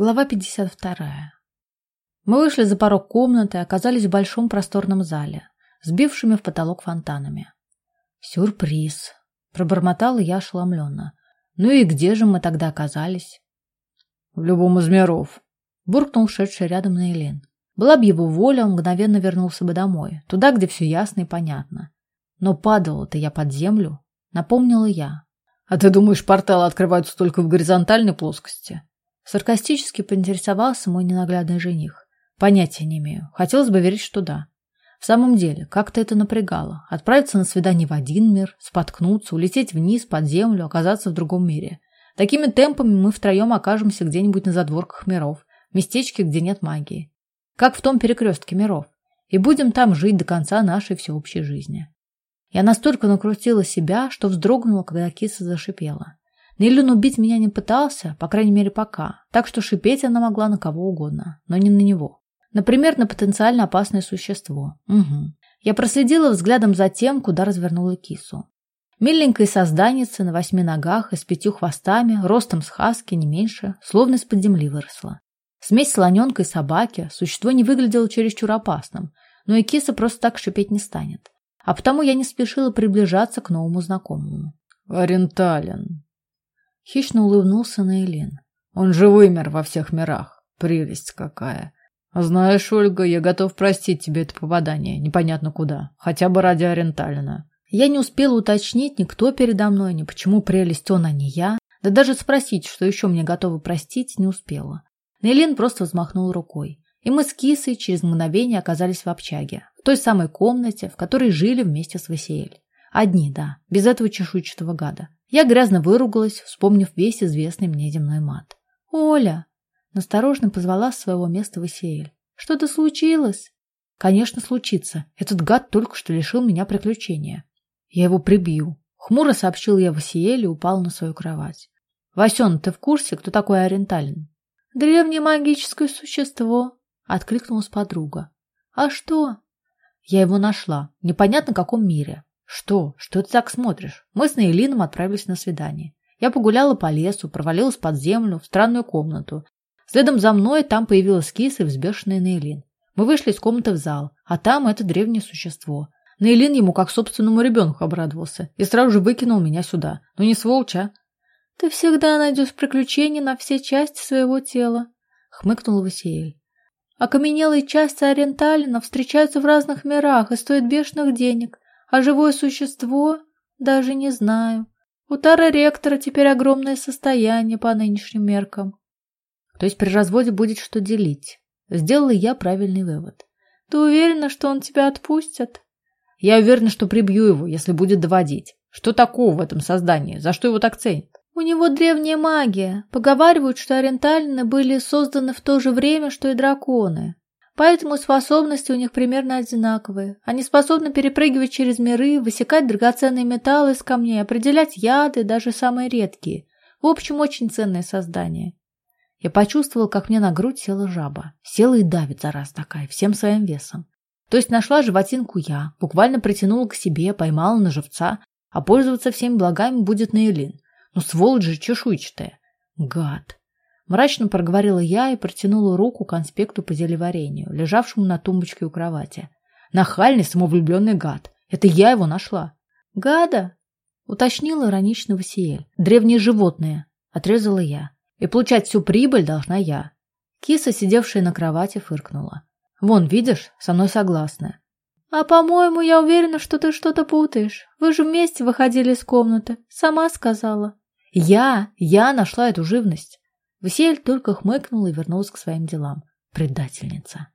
Глава 52. Мы вышли за порог комнаты и оказались в большом просторном зале, сбившими в потолок фонтанами. «Сюрприз!» – пробормотала я ошеломленно. «Ну и где же мы тогда оказались?» «В любом из миров», – буркнул шедший рядом Нейлин. Была бы его воля, он мгновенно вернулся бы домой, туда, где все ясно и понятно. Но падала-то я под землю, напомнила я. «А ты думаешь, порталы открываются только в горизонтальной плоскости?» Саркастически поинтересовался мой ненаглядный жених. Понятия не имею. Хотелось бы верить, что да. В самом деле, как-то это напрягало. Отправиться на свидание в один мир, споткнуться, улететь вниз, под землю, оказаться в другом мире. Такими темпами мы втроем окажемся где-нибудь на задворках миров, в местечке, где нет магии. Как в том перекрестке миров. И будем там жить до конца нашей всеобщей жизни. Я настолько накрутила себя, что вздрогнула, когда киса зашипела. Нейлюн убить меня не пытался, по крайней мере пока, так что шипеть она могла на кого угодно, но не на него. Например, на потенциально опасное существо. Угу. Я проследила взглядом за тем, куда развернула кису. Миленькая созданица на восьми ногах и с пятью хвостами, ростом с хаски не меньше, словно из-под земли выросла. Смесь слоненка и собаки, существо не выглядело чересчур опасным, но и киса просто так шипеть не станет. А потому я не спешила приближаться к новому знакомому. «Орентален», Хищно улыбнулся Нейлин. Он же вымер во всех мирах. Прелесть какая. Знаешь, Ольга, я готов простить тебе это попадание, непонятно куда, хотя бы ради Оренталина. Я не успела уточнить, никто передо мной, ни почему прелесть он, а не я. Да даже спросить, что еще мне готовы простить, не успела. Нейлин просто взмахнул рукой. И мы с Кисой через мгновение оказались в общаге, в той самой комнате, в которой жили вместе с Васиэль. Одни, да, без этого чешуйчатого гада. Я грязно выругалась, вспомнив весь известный мне земной мат. «Оля!» – насторожно позвала с своего места Васиэль. «Что-то случилось?» «Конечно, случится. Этот гад только что лишил меня приключения. Я его прибью». Хмуро сообщил я Васиэль и упал на свою кровать. «Васен, ты в курсе, кто такой Оренталин?» «Древнее магическое существо», — откликнулась подруга. «А что?» «Я его нашла. Непонятно, в каком мире. «Что? Что ты так смотришь?» Мы с Нейлином отправились на свидание. Я погуляла по лесу, провалилась под землю, в странную комнату. Следом за мной там появилась киса и взбешенный Нейлин. Мы вышли из комнаты в зал, а там это древнее существо. Нейлин ему как собственному ребенку обрадовался и сразу же выкинул меня сюда. Ну не сволочь, а? «Ты всегда найдешь приключения на все части своего тела», — хмыкнул Васиэль. «Окаменелые части Ориенталина встречаются в разных мирах и стоят бешеных денег. А живое существо? Даже не знаю. У Тара Ректора теперь огромное состояние по нынешним меркам. То есть при разводе будет что делить. Сделала я правильный вывод. Ты уверена, что он тебя отпустит? Я уверена, что прибью его, если будет доводить. Что такого в этом создании? За что его так ценят? У него древняя магия. Поговаривают, что ориенталины были созданы в то же время, что и драконы. Поэтому способности у них примерно одинаковые. Они способны перепрыгивать через миры, высекать драгоценные металлы из камней, определять яды, даже самые редкие. В общем, очень ценное создание. Я почувствовал, как мне на грудь села жаба. Села и давит, зараз такая, всем своим весом. То есть нашла животинку я, буквально притянула к себе, поймала на живца, а пользоваться всеми благами будет Наилин. Ну, сволочь же чешуйчатая. Гад. Мрачно проговорила я и протянула руку к конспекту по зелеварению, лежавшему на тумбочке у кровати. Нахальный, самовлюбленный гад. Это я его нашла. Гада? Уточнила иронично Васиэль. Древнее животное. Отрезала я. И получать всю прибыль должна я. Киса, сидевшая на кровати, фыркнула. Вон, видишь, со мной согласна. А, по-моему, я уверена, что ты что-то путаешь. Вы же вместе выходили из комнаты. Сама сказала. Я, я нашла эту живность. Василь только хмыкнула и вернулась к своим делам. Предательница.